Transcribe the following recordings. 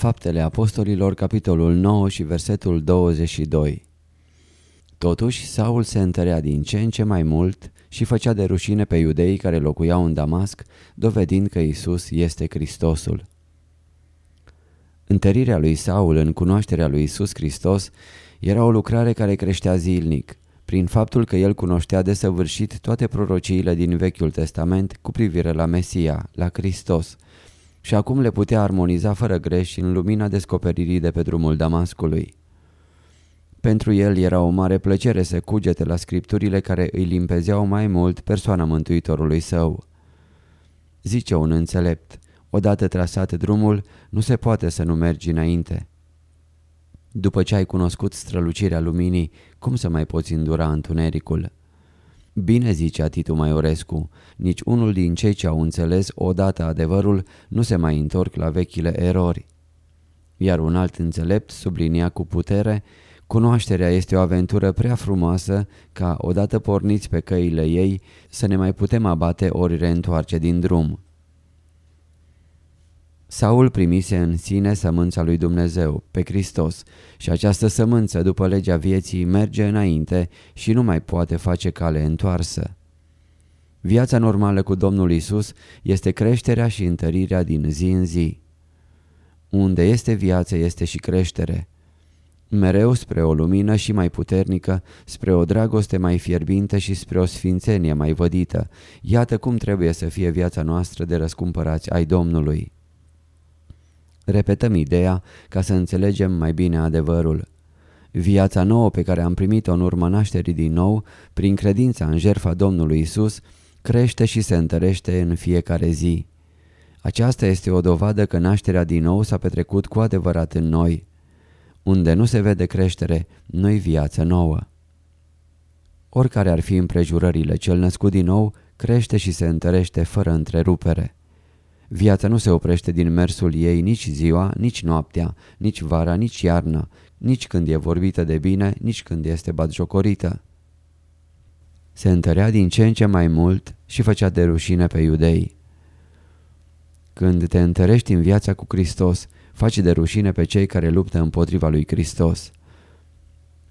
Faptele Apostolilor, capitolul 9 și versetul 22 Totuși, Saul se întărea din ce în ce mai mult și făcea de rușine pe iudeii care locuiau în Damasc, dovedind că Isus este Hristosul. Întărirea lui Saul în cunoașterea lui Isus Hristos era o lucrare care creștea zilnic, prin faptul că el cunoștea desăvârșit toate prorociile din Vechiul Testament cu privire la Mesia, la Hristos, și acum le putea armoniza fără greș în lumina descoperirii de pe drumul Damascului. Pentru el era o mare plăcere să cugete la scripturile care îi limpezeau mai mult persoana Mântuitorului său. Zice un înțelept, odată trasat drumul, nu se poate să nu mergi înainte. După ce ai cunoscut strălucirea luminii, cum să mai poți îndura întunericul? Bine zicea Titu Maiorescu, nici unul din cei ce au înțeles odată adevărul nu se mai întorc la vechile erori. Iar un alt înțelept sublinia cu putere, cunoașterea este o aventură prea frumoasă ca, odată porniți pe căile ei, să ne mai putem abate ori reîntoarce din drum. Saul primise în sine sămânța lui Dumnezeu, pe Hristos, și această sămânță, după legea vieții, merge înainte și nu mai poate face cale întoarsă. Viața normală cu Domnul Isus este creșterea și întărirea din zi în zi. Unde este viață este și creștere. Mereu spre o lumină și mai puternică, spre o dragoste mai fierbinte și spre o sfințenie mai vădită. Iată cum trebuie să fie viața noastră de răscumpărați ai Domnului. Repetăm ideea ca să înțelegem mai bine adevărul. Viața nouă pe care am primit-o în urma nașterii din nou, prin credința în jertfa Domnului Isus, crește și se întărește în fiecare zi. Aceasta este o dovadă că nașterea din nou s-a petrecut cu adevărat în noi. Unde nu se vede creștere, nu-i viață nouă. Oricare ar fi împrejurările, cel născut din nou crește și se întărește fără întrerupere. Viața nu se oprește din mersul ei nici ziua, nici noaptea, nici vara, nici iarna, nici când e vorbită de bine, nici când este batjocorită. Se întărea din ce în ce mai mult și făcea de rușine pe iudei. Când te întărești în viața cu Hristos, faci de rușine pe cei care luptă împotriva lui Hristos.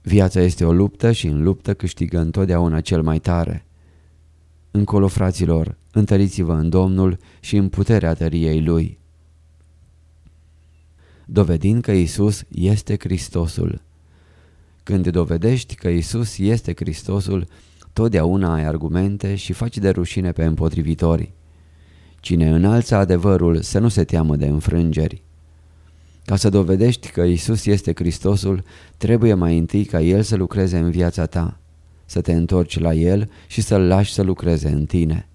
Viața este o luptă și în luptă câștigă întotdeauna cel mai tare. Încolo, fraților, întăriți-vă în Domnul și în puterea tăriei Lui. Dovedind că Isus este Hristosul. Când dovedești că Isus este Hristosul, totdeauna ai argumente și faci de rușine pe împotrivitori. Cine înalță adevărul să nu se teamă de înfrângeri. Ca să dovedești că Isus este Hristosul, trebuie mai întâi ca El să lucreze în viața ta să te întorci la El și să-L lași să lucreze în tine.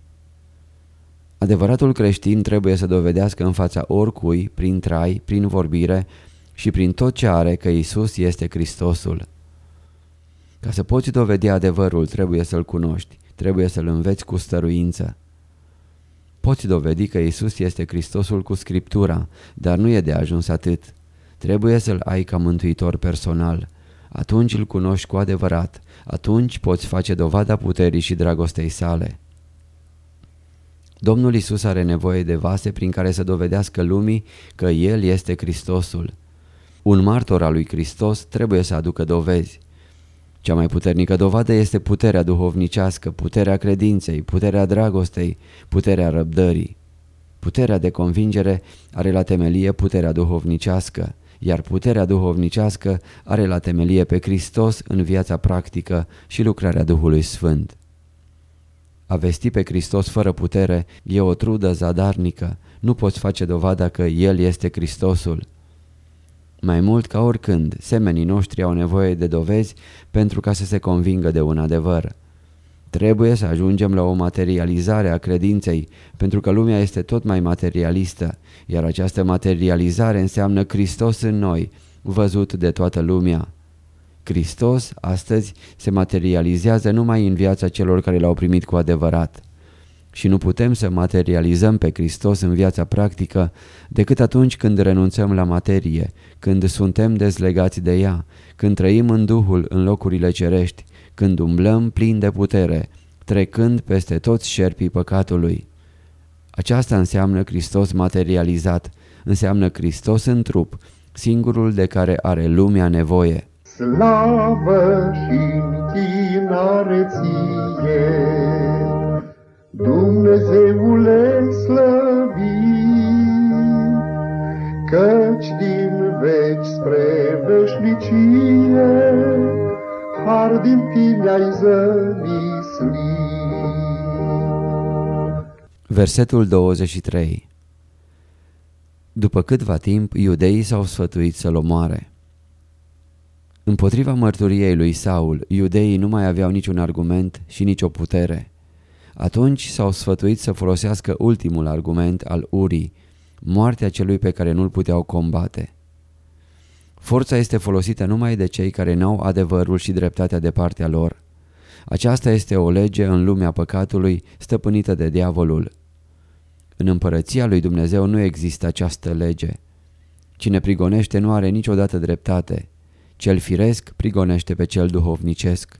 Adevăratul creștin trebuie să dovedească în fața oricui, prin trai, prin vorbire și prin tot ce are că Isus este Hristosul. Ca să poți dovedi adevărul, trebuie să-L cunoști, trebuie să-L înveți cu stăruință. Poți dovedi că Isus este Hristosul cu Scriptura, dar nu e de ajuns atât. Trebuie să-L ai ca mântuitor personal. Atunci îl cunoști cu adevărat, atunci poți face dovada puterii și dragostei sale. Domnul Isus are nevoie de vase prin care să dovedească lumii că El este Hristosul. Un martor al lui Hristos trebuie să aducă dovezi. Cea mai puternică dovadă este puterea duhovnicească, puterea credinței, puterea dragostei, puterea răbdării. Puterea de convingere are la temelie puterea duhovnicească, iar puterea duhovnicească are la temelie pe Hristos în viața practică și lucrarea Duhului Sfânt. A vesti pe Hristos fără putere e o trudă zadarnică, nu poți face dovada că El este Hristosul. Mai mult ca oricând, semenii noștri au nevoie de dovezi pentru ca să se convingă de un adevăr. Trebuie să ajungem la o materializare a credinței, pentru că lumea este tot mai materialistă, iar această materializare înseamnă Hristos în noi, văzut de toată lumea. Hristos, astăzi, se materializează numai în viața celor care l-au primit cu adevărat. Și nu putem să materializăm pe Hristos în viața practică decât atunci când renunțăm la materie, când suntem dezlegați de ea, când trăim în Duhul în locurile cerești, când umblăm plin de putere, trecând peste toți șerpii păcatului. Aceasta înseamnă Hristos materializat, înseamnă Hristos în trup, singurul de care are lumea nevoie. Slavă și tinereție, Dumnezeule slăvit, căci din veci spre veșnicie, har din tine ai zămislit. Versetul 23 După câtva timp, iudeii s-au sfătuit să-l omoare. Împotriva mărturiei lui Saul, iudeii nu mai aveau niciun argument și nicio putere. Atunci s-au sfătuit să folosească ultimul argument al urii, moartea celui pe care nu-l puteau combate. Forța este folosită numai de cei care n-au adevărul și dreptatea de partea lor. Aceasta este o lege în lumea păcatului stăpânită de diavolul. În împărăția lui Dumnezeu nu există această lege. Cine prigonește nu are niciodată dreptate. Cel firesc prigonește pe cel duhovnicesc.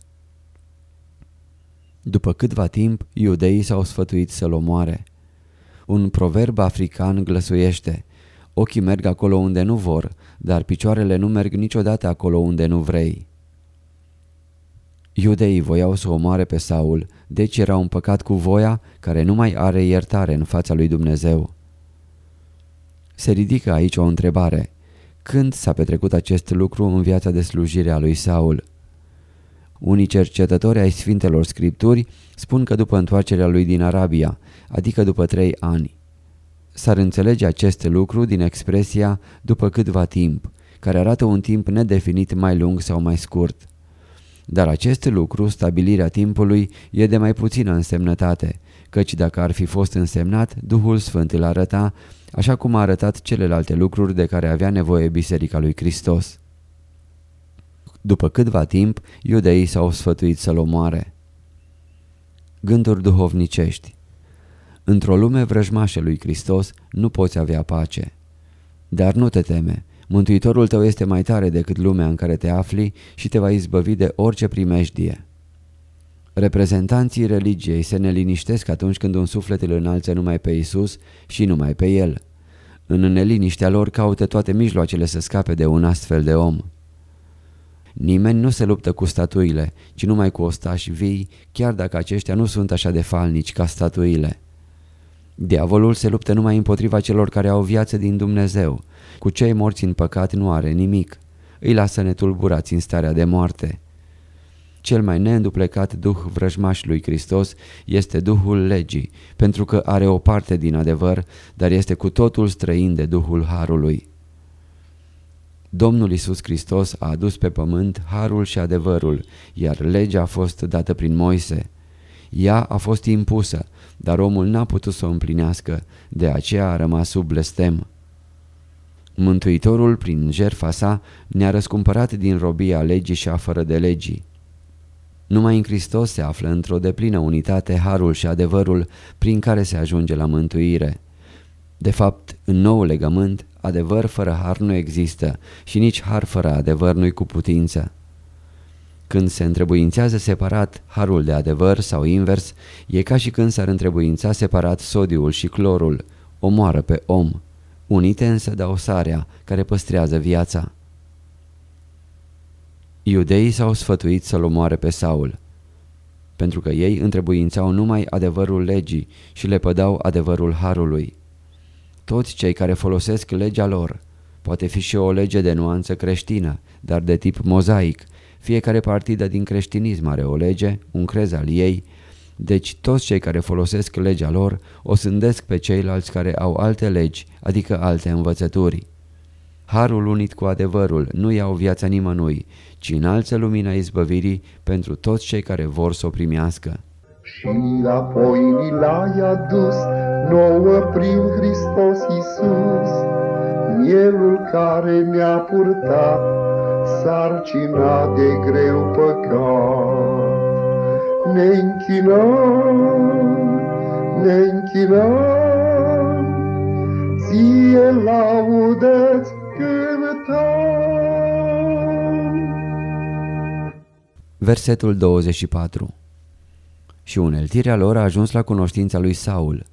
După câtva timp, iudeii s-au sfătuit să-l omoare. Un proverb african glăsuiește, ochii merg acolo unde nu vor, dar picioarele nu merg niciodată acolo unde nu vrei. Iudeii voiau să omoare pe Saul, deci era un păcat cu voia care nu mai are iertare în fața lui Dumnezeu. Se ridică aici o întrebare. Când s-a petrecut acest lucru în viața de slujire a lui Saul? Unii cercetători ai Sfintelor Scripturi spun că după întoarcerea lui din Arabia, adică după trei ani. S-ar înțelege acest lucru din expresia după câtva timp, care arată un timp nedefinit mai lung sau mai scurt. Dar acest lucru, stabilirea timpului, e de mai puțină însemnătate, căci dacă ar fi fost însemnat, Duhul Sfânt îl arăta, așa cum a arătat celelalte lucruri de care avea nevoie Biserica lui Hristos. După câtva timp, iudeii s-au sfătuit să-l omoare. Gânduri duhovnicești Într-o lume vrăjmașă lui Hristos nu poți avea pace. Dar nu te teme, Mântuitorul tău este mai tare decât lumea în care te afli și te va izbăvi de orice primejdie. Reprezentanții religiei se neliniștesc atunci când un suflet îl înalță numai pe Isus și numai pe El. În neliniștea lor caută toate mijloacele să scape de un astfel de om. Nimeni nu se luptă cu statuile, ci numai cu ostași vii, chiar dacă aceștia nu sunt așa de falnici ca statuile. Diavolul se luptă numai împotriva celor care au viață din Dumnezeu. Cu cei morți în păcat nu are nimic. Îi lasă netulburați în starea de moarte. Cel mai neînduplecat duh vrăjmaș lui Hristos este duhul legii, pentru că are o parte din adevăr, dar este cu totul străin de duhul harului. Domnul Isus Hristos a adus pe pământ harul și adevărul, iar legea a fost dată prin Moise. Ea a fost impusă, dar omul n-a putut să o împlinească, de aceea a rămas sub blestem. Mântuitorul, prin jertfa sa, ne-a răscumpărat din robia legii și a fără de legii. Numai în Hristos se află într-o deplină unitate harul și adevărul prin care se ajunge la mântuire. De fapt, în nou legământ, adevăr fără har nu există și nici har fără adevăr nu-i cu putință. Când se întrebuințează separat harul de adevăr sau invers, e ca și când s-ar întrebuința separat sodiul și clorul, omoară pe om. Unite însă dau sarea, care păstrează viața. Iudeii s-au sfătuit să-l omoare pe Saul, pentru că ei întrebuințau numai adevărul legii și le pădau adevărul harului. Toți cei care folosesc legea lor, Poate fi și o lege de nuanță creștină, dar de tip mozaic. Fiecare partidă din creștinism are o lege, un crez al ei, deci toți cei care folosesc legea lor o sândesc pe ceilalți care au alte legi, adică alte învățături. Harul unit cu adevărul nu iau viața nimănui, ci înalță lumina izbăvirii pentru toți cei care vor să o primească. Și apoi ni l-ai adus nouă prin Hristos Iisus, mielul care ne-a purtat sarcina de greu păcat. Ne închinăm, ne închinăm, ție laudă-ți Versetul 24 Și uneltirea lor a ajuns la cunoștința lui Saul.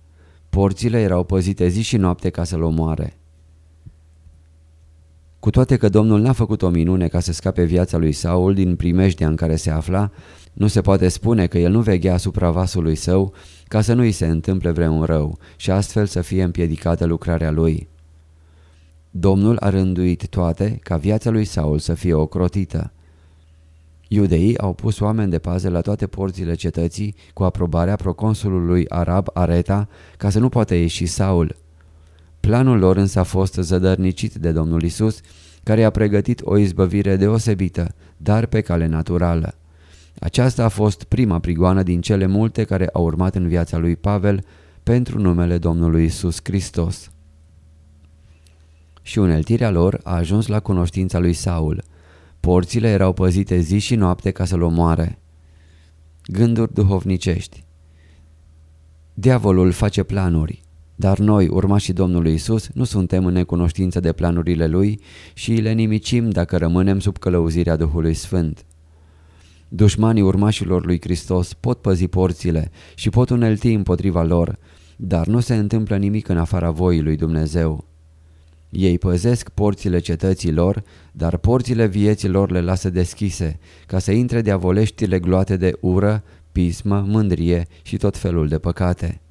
Porțile erau păzite zi și noapte ca să-l omoare. Cu toate că Domnul n-a făcut o minune ca să scape viața lui Saul din primejdea în care se afla, nu se poate spune că el nu veghea asupra vasului său ca să nu îi se întâmple vreun rău și astfel să fie împiedicată lucrarea lui. Domnul a rânduit toate ca viața lui Saul să fie ocrotită. Iudeii au pus oameni de pază la toate porțile cetății cu aprobarea proconsulului arab Areta ca să nu poată ieși Saul. Planul lor însă a fost zădărnicit de Domnul Isus, care a pregătit o izbăvire deosebită, dar pe cale naturală. Aceasta a fost prima prigoană din cele multe care au urmat în viața lui Pavel pentru numele Domnului Isus Hristos. Și uneltirea lor a ajuns la cunoștința lui Saul – Porțile erau păzite zi și noapte ca să-l omoare. Gânduri duhovnicești Diavolul face planuri, dar noi, urmașii Domnului Isus, nu suntem în necunoștință de planurile Lui și le nimicim dacă rămânem sub călăuzirea Duhului Sfânt. Dușmanii urmașilor lui Hristos pot păzi porțile și pot unelti împotriva lor, dar nu se întâmplă nimic în afara voii lui Dumnezeu. Ei păzesc porțile cetății lor, dar porțile vieții lor le lasă deschise, ca să intre diavoleștile gloate de ură, pismă, mândrie și tot felul de păcate.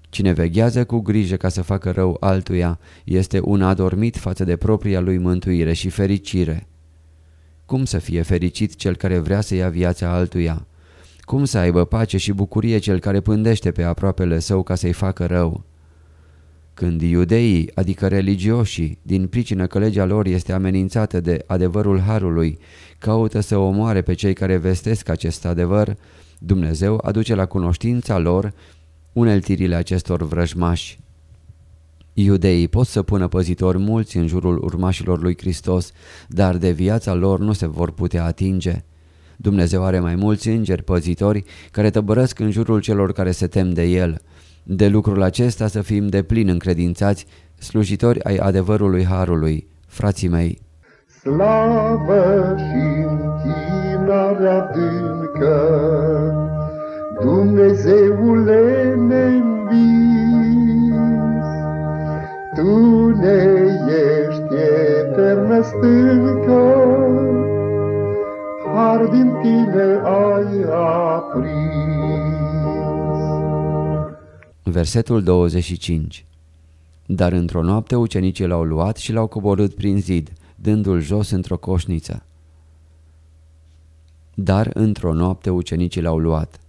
Cine veghează cu grijă ca să facă rău altuia este un adormit față de propria lui mântuire și fericire. Cum să fie fericit cel care vrea să ia viața altuia? Cum să aibă pace și bucurie cel care pândește pe aproapele său ca să-i facă rău? Când iudeii, adică religioșii, din pricină că legea lor este amenințată de adevărul Harului, caută să omoare pe cei care vestesc acest adevăr, Dumnezeu aduce la cunoștința lor uneltirile acestor vrăjmași. Iudeii pot să pună păzitori mulți în jurul urmașilor lui Hristos, dar de viața lor nu se vor putea atinge. Dumnezeu are mai mulți îngeri păzitori care tăbărăsc în jurul celor care se tem de El – de lucrul acesta să fim de plin încredințați, slujitori ai adevărului Harului, frații mei. Slavă și închinare adâncă, Dumnezeule neînvins, Tu ne ești eternă stâncă, Har din tine ai aprins. Versetul 25 Dar într-o noapte ucenicii l-au luat și l-au coborât prin zid, dându-l jos într-o coșniță. Dar într-o noapte ucenicii l-au luat.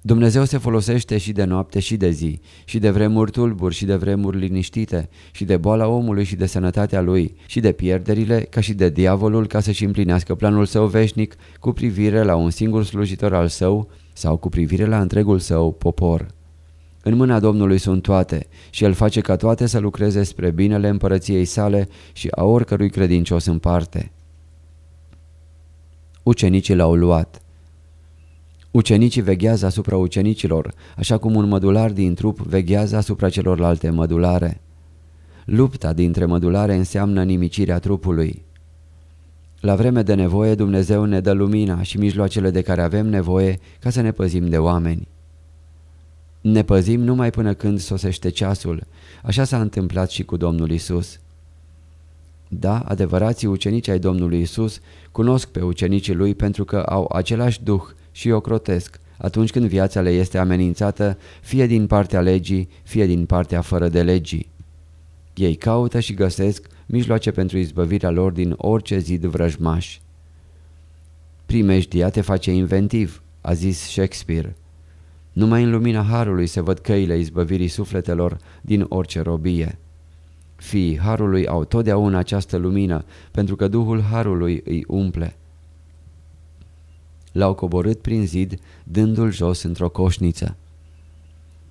Dumnezeu se folosește și de noapte și de zi, și de vremuri tulburi și de vremuri liniștite, și de boala omului și de sănătatea lui, și de pierderile, ca și de diavolul ca să-și împlinească planul său veșnic cu privire la un singur slujitor al său sau cu privire la întregul său popor. În mâna Domnului sunt toate și El face ca toate să lucreze spre binele împărăției sale și a oricărui credincios în parte. Ucenicii l-au luat. Ucenicii veghează asupra ucenicilor, așa cum un mădular din trup veghează asupra celorlalte mădulare. Lupta dintre mădulare înseamnă nimicirea trupului. La vreme de nevoie Dumnezeu ne dă lumina și mijloacele de care avem nevoie ca să ne păzim de oameni. Ne păzim numai până când sosește ceasul. Așa s-a întâmplat și cu Domnul Isus. Da, adevărații ucenici ai Domnului Isus cunosc pe ucenicii lui pentru că au același duh și o crotesc atunci când viața le este amenințată fie din partea legii, fie din partea fără de legii. Ei caută și găsesc mijloace pentru izbăvirea lor din orice zid vrăjmaș. Primejdia te face inventiv, a zis Shakespeare. Numai în lumina Harului se văd căile izbăvirii sufletelor din orice robie. Fiii Harului au totdeauna această lumină, pentru că Duhul Harului îi umple. L-au coborât prin zid, dându-l jos într-o coșniță.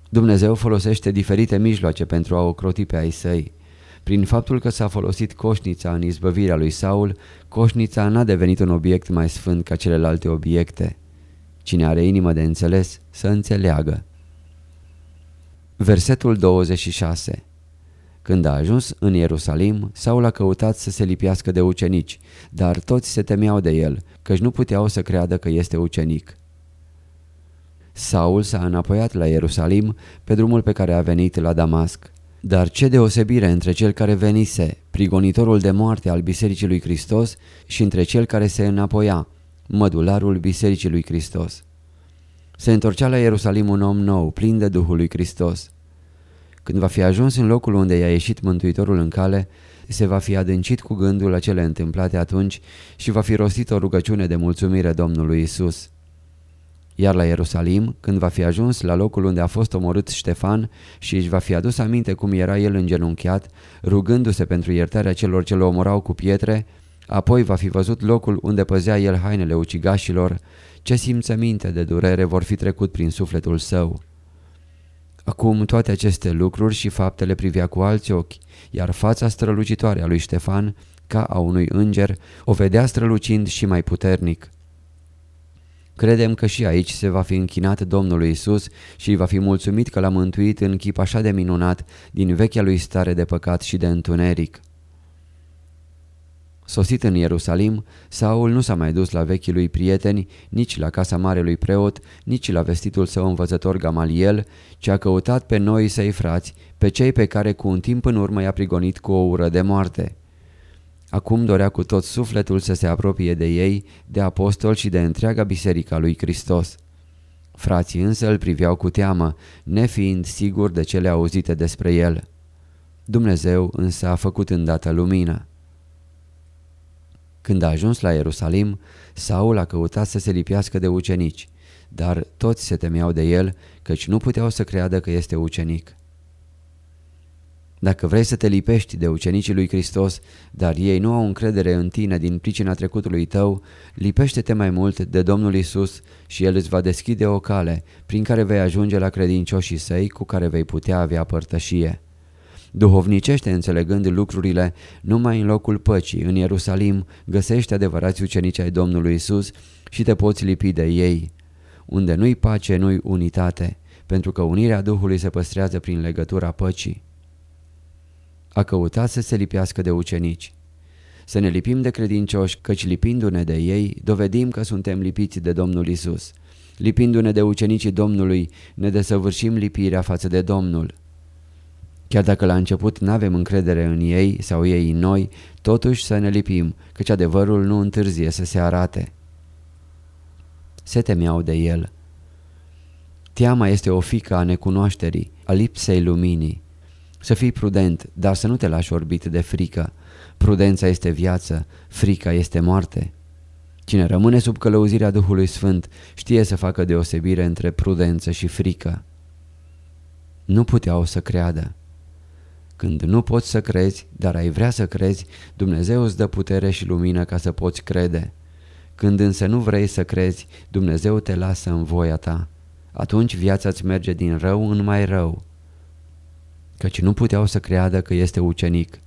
Dumnezeu folosește diferite mijloace pentru a ocroti pe ai săi. Prin faptul că s-a folosit coșnița în izbăvirea lui Saul, coșnița n-a devenit un obiect mai sfânt ca celelalte obiecte. Cine are inimă de înțeles, să înțeleagă. Versetul 26 Când a ajuns în Ierusalim, Saul a căutat să se lipiască de ucenici, dar toți se temeau de el, căci nu puteau să creadă că este ucenic. Saul s-a înapoiat la Ierusalim pe drumul pe care a venit la Damasc. Dar ce deosebire între cel care venise, prigonitorul de moarte al Bisericii lui Hristos, și între cel care se înapoia, mădularul Bisericii lui Hristos. Se întorcea la Ierusalim un om nou, plin de Duhul lui Hristos. Când va fi ajuns în locul unde i-a ieșit Mântuitorul în cale, se va fi adâncit cu gândul la cele întâmplate atunci și va fi rostit o rugăciune de mulțumire Domnului Isus. Iar la Ierusalim, când va fi ajuns la locul unde a fost omorât Ștefan și își va fi adus aminte cum era el îngenunchiat, rugându-se pentru iertarea celor ce l omorau cu pietre, apoi va fi văzut locul unde păzea el hainele ucigașilor, ce simțăminte de durere vor fi trecut prin sufletul său. Acum toate aceste lucruri și faptele privea cu alți ochi, iar fața strălucitoare a lui Ștefan, ca a unui înger, o vedea strălucind și mai puternic. Credem că și aici se va fi închinat Domnului Isus și va fi mulțumit că l-a mântuit în chip așa de minunat din vechea lui stare de păcat și de întuneric. Sosit în Ierusalim, Saul nu s-a mai dus la vechii lui prieteni, nici la casa marelui preot, nici la vestitul său învățător Gamaliel, ci a căutat pe noi săi frați, pe cei pe care cu un timp în urmă i-a prigonit cu o ură de moarte. Acum dorea cu tot sufletul să se apropie de ei, de apostol și de întreaga biserica lui Hristos. Frații însă îl priveau cu teamă, nefiind sigur de cele auzite despre el. Dumnezeu însă a făcut îndată lumină. Când a ajuns la Ierusalim, Saul a căutat să se lipiască de ucenici, dar toți se temeau de el, căci nu puteau să creadă că este ucenic. Dacă vrei să te lipești de ucenicii lui Hristos, dar ei nu au încredere în tine din pricina trecutului tău, lipește-te mai mult de Domnul Isus și El îți va deschide o cale prin care vei ajunge la credincioșii săi cu care vei putea avea părtășie. Duhovnicește înțelegând lucrurile, numai în locul păcii, în Ierusalim, găsești adevărați ucenici ai Domnului Isus și te poți lipi de ei. Unde nu-i pace, nu-i unitate, pentru că unirea Duhului se păstrează prin legătura păcii. A căutat să se lipească de ucenici. Să ne lipim de credincioși, căci lipindu-ne de ei, dovedim că suntem lipiți de Domnul Isus. Lipindu-ne de ucenicii Domnului, ne desăvârșim lipirea față de Domnul. Chiar dacă la început nu avem încredere în ei sau ei în noi, totuși să ne lipim, căci adevărul nu întârzie să se arate. Se temeau de el. Teama este o fică a necunoașterii, a lipsei luminii. Să fii prudent, dar să nu te lași orbit de frică. Prudența este viață, frica este moarte. Cine rămâne sub călăuzirea Duhului Sfânt știe să facă deosebire între prudență și frică. Nu puteau să creadă. Când nu poți să crezi, dar ai vrea să crezi, Dumnezeu îți dă putere și lumină ca să poți crede. Când însă nu vrei să crezi, Dumnezeu te lasă în voia ta. Atunci viața îți merge din rău în mai rău. Căci nu puteau să creadă că este ucenic.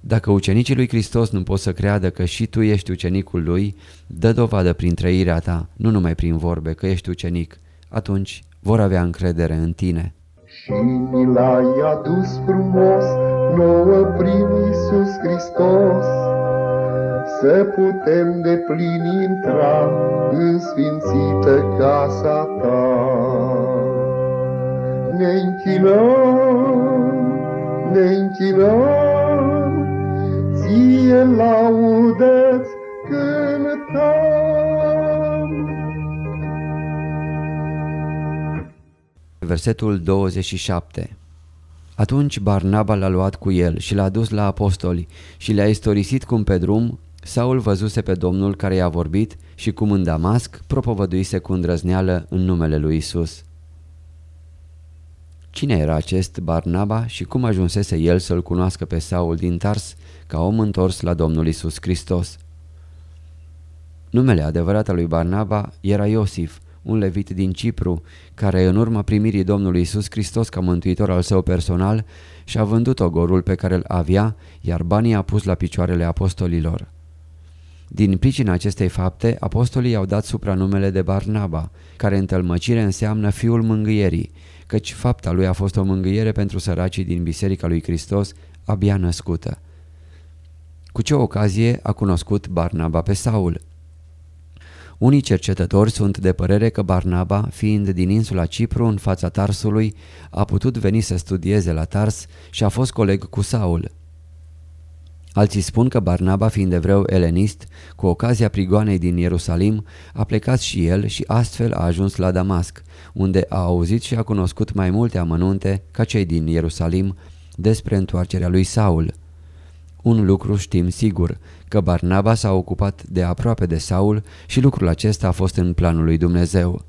Dacă ucenicii lui Hristos nu pot să creadă că și tu ești ucenicul lui, dă dovadă prin trăirea ta, nu numai prin vorbe, că ești ucenic. Atunci vor avea încredere în tine și ni l-ai adus frumos nouă prin Iisus Hristos. Să putem de plin intra în sfințită casa ta. Ne închinăm, ne închinăm, ție laudă-ți cântăm. Versetul 27 Atunci Barnaba l-a luat cu el și l-a dus la apostoli și le-a istorisit cum pe drum Saul văzuse pe Domnul care i-a vorbit și cum în Damasc propovăduise cu îndrăzneală în numele lui Isus. Cine era acest Barnaba și cum ajunsese el să-l cunoască pe Saul din Tars ca om întors la Domnul Isus Hristos? Numele adevărat al lui Barnaba era Iosif, un levit din Cipru, care în urma primirii Domnului Isus Hristos ca mântuitor al său personal și-a vândut ogorul pe care îl avea, iar banii a pus la picioarele apostolilor. Din pricina acestei fapte, apostolii au dat supranumele de Barnaba, care în tălmăcire înseamnă fiul mângâierii, căci fapta lui a fost o mângâiere pentru săracii din Biserica lui Hristos, abia născută. Cu ce ocazie a cunoscut Barnaba pe Saul? Unii cercetători sunt de părere că Barnaba, fiind din insula Cipru în fața Tarsului, a putut veni să studieze la Tars și a fost coleg cu Saul. Alții spun că Barnaba, fiind evreu elenist, cu ocazia prigoanei din Ierusalim, a plecat și el și astfel a ajuns la Damasc, unde a auzit și a cunoscut mai multe amănunte ca cei din Ierusalim despre întoarcerea lui Saul. Un lucru știm sigur, că Barnaba s-a ocupat de aproape de Saul și lucrul acesta a fost în planul lui Dumnezeu.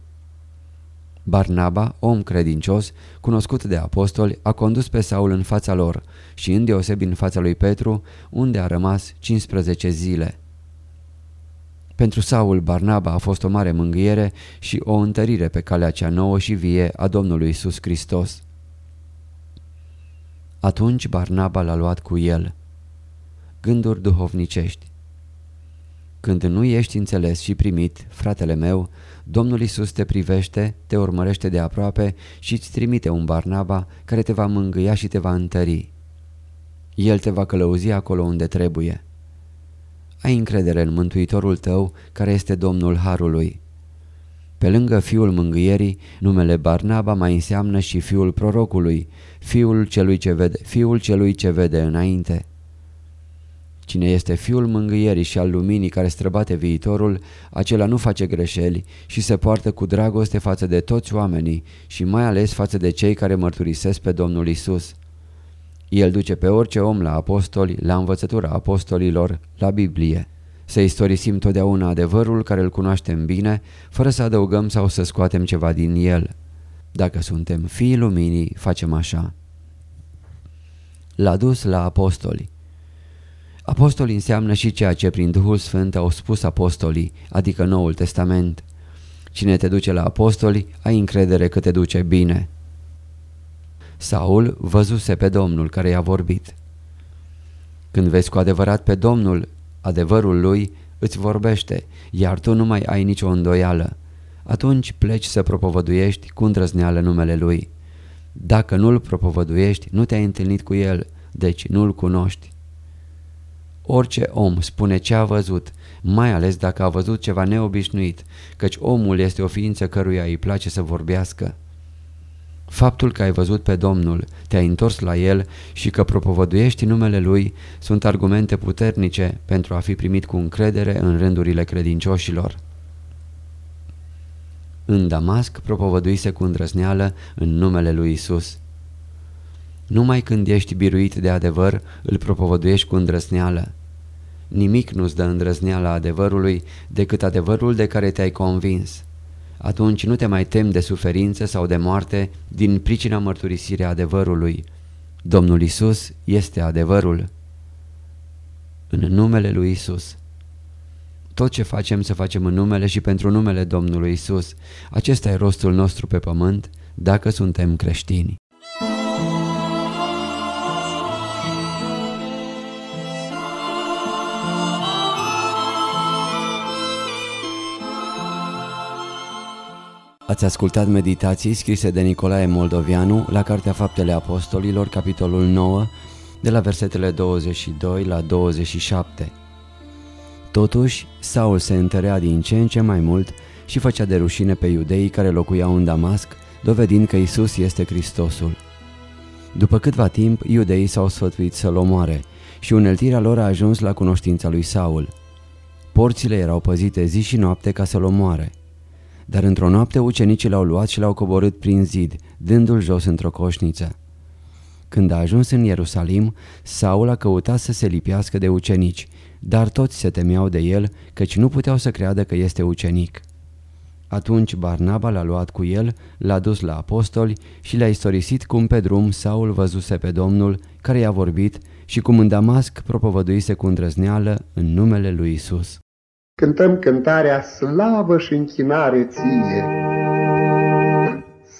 Barnaba, om credincios, cunoscut de apostoli, a condus pe Saul în fața lor și îndeosebi în fața lui Petru, unde a rămas 15 zile. Pentru Saul, Barnaba a fost o mare mângâiere și o întărire pe calea cea nouă și vie a Domnului Isus Hristos. Atunci Barnaba l-a luat cu el. Gânduri duhovnicești Când nu ești înțeles și primit, fratele meu, Domnul Isus te privește, te urmărește de aproape și îți trimite un Barnaba care te va mângâia și te va întări. El te va călăuzi acolo unde trebuie. Ai încredere în Mântuitorul tău, care este Domnul Harului. Pe lângă fiul mângâierii, numele Barnaba mai înseamnă și fiul prorocului, fiul celui ce vede, fiul celui ce vede înainte. Cine este fiul mângâierii și al luminii care străbate viitorul, acela nu face greșeli și se poartă cu dragoste față de toți oamenii și mai ales față de cei care mărturisesc pe Domnul Isus. El duce pe orice om la apostoli, la învățătura apostolilor, la Biblie. Să istorisim totdeauna adevărul care îl cunoaștem bine, fără să adăugăm sau să scoatem ceva din el. Dacă suntem fii luminii, facem așa. L-a dus la apostoli. Apostoli înseamnă și ceea ce prin Duhul Sfânt au spus apostolii, adică Noul Testament. Cine te duce la apostoli, ai încredere că te duce bine. Saul văzuse pe Domnul care i-a vorbit. Când vezi cu adevărat pe Domnul, adevărul lui îți vorbește, iar tu nu mai ai nicio îndoială. Atunci pleci să propovăduiești cu îndrăzneală numele lui. Dacă nu-l propovăduiești, nu te-ai întâlnit cu el, deci nu-l cunoști. Orice om spune ce a văzut, mai ales dacă a văzut ceva neobișnuit, căci omul este o ființă căruia îi place să vorbească. Faptul că ai văzut pe Domnul, te-ai întors la El și că propovăduiești numele Lui sunt argumente puternice pentru a fi primit cu încredere în rândurile credincioșilor. În Damasc propovăduise cu îndrăzneală în numele Lui Isus. Numai când ești biruit de adevăr, îl propovăduiești cu îndrăzneală. Nimic nu-ți dă îndrăzneala adevărului decât adevărul de care te-ai convins. Atunci nu te mai tem de suferință sau de moarte din pricina mărturisirii adevărului. Domnul Isus este adevărul. În numele lui Isus. Tot ce facem să facem în numele și pentru numele Domnului Isus. Acesta e rostul nostru pe pământ dacă suntem creștini. Ați ascultat meditații scrise de Nicolae Moldovianu la Cartea Faptele Apostolilor, capitolul 9, de la versetele 22 la 27. Totuși, Saul se întărea din ce în ce mai mult și făcea de rușine pe iudeii care locuiau în Damasc, dovedind că Isus este Hristosul. După câtva timp, iudeii s-au sfătuit să-l omoare și uneltirea lor a ajuns la cunoștința lui Saul. Porțile erau păzite zi și noapte ca să-l omoare. Dar într-o noapte ucenicii l-au luat și l-au coborât prin zid, dându-l jos într-o coșniță. Când a ajuns în Ierusalim, Saul a căutat să se lipească de ucenici, dar toți se temeau de el, căci nu puteau să creadă că este ucenic. Atunci Barnaba l-a luat cu el, l-a dus la apostoli și le-a istorisit cum pe drum Saul văzuse pe Domnul care i-a vorbit și cum în Damasc propovăduise cu îndrăzneală în numele lui Isus. Cântăm cântarea slavă și închinare ție.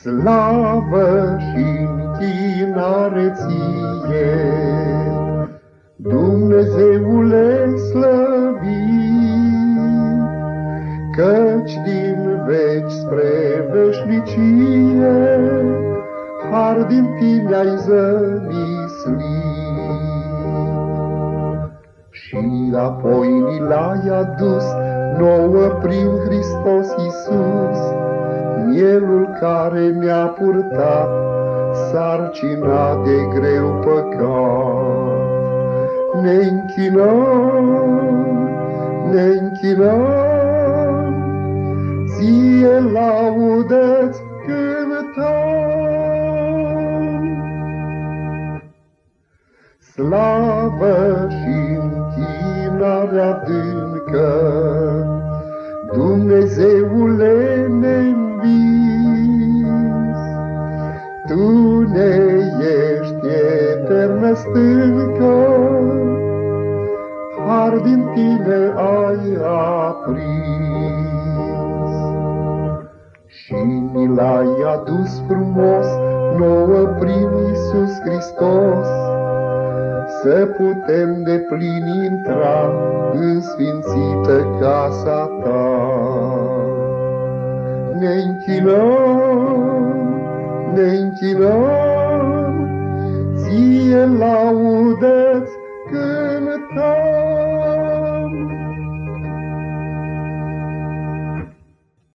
Slavă și închinare ție, Dumnezeule slăvit, căci din veci spre veșnicie, har din tine ai zămislit. Și apoi ni l-ai adus nouă prin Hristos Iisus, Mielul care ne-a purtat sarcina de greu păcat. Ne închinăm, ne închinăm, ție laudă-ți cântăm. Slavă și închinare adâncă, Dumnezeule ne-nvis, Tu ne ești eternă stâncă, Har din tine ai aprins. Și ni l-ai adus frumos nouă prin Iisus Hristos, să putem de plin intra în sfințită casa ta. Ne închinăm, ne închinăm, ție laudă cântăm.